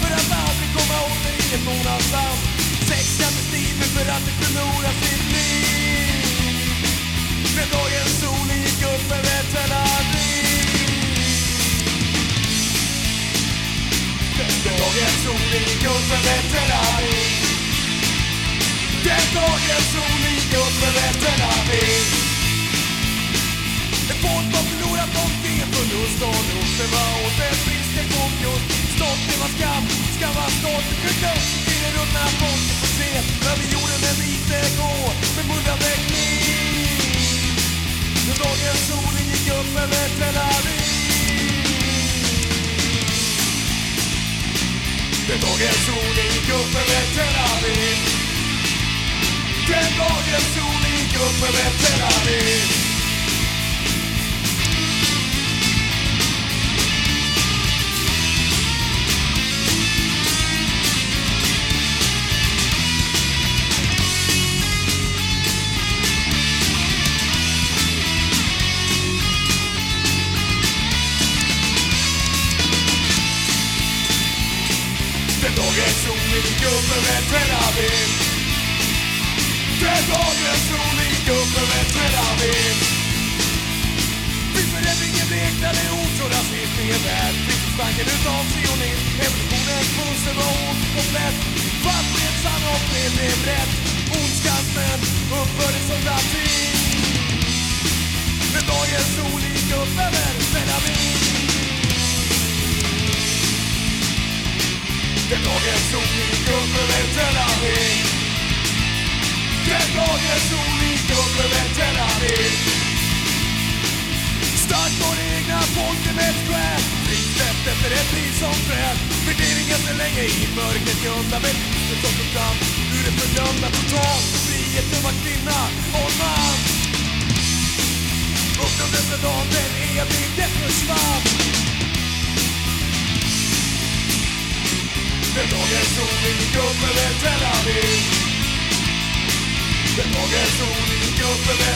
för att aldrig komma åter inifrån månad sand Sex strider för att det förlorar sitt liv. När dagens sol gick upp över Tel Aviv När dagens sol gick upp över Tel Aviv Den dagen solen skam var stolthet för glömt Tiden när folket får se över jorden gå med mullrande kniv. När dagens solen gick upp över Tel Aviv. Den dagen solen gick upp över Tel Aviv. Den dagen solen gick upp över Tel Aviv. Den dagen solen gick med över Tel Aviv Den dagen solen gick upp Tel Aviv Vid förändringen bleknade ord så rasismen värld Krigstanken utav sionism Evolutionens pussel var ond Aviv Den dagen solen gick upp över Tel Aviv Starkt var det egna folket med ett skär Frisläppt efter ett liv som träd Värderingen så länge i mörkret gömda med livet som kom fram Ur det fördömda totalt Friheten var kvinna och man Uppnåddes den dagen den evige försvann Den dagen solen gick upp solen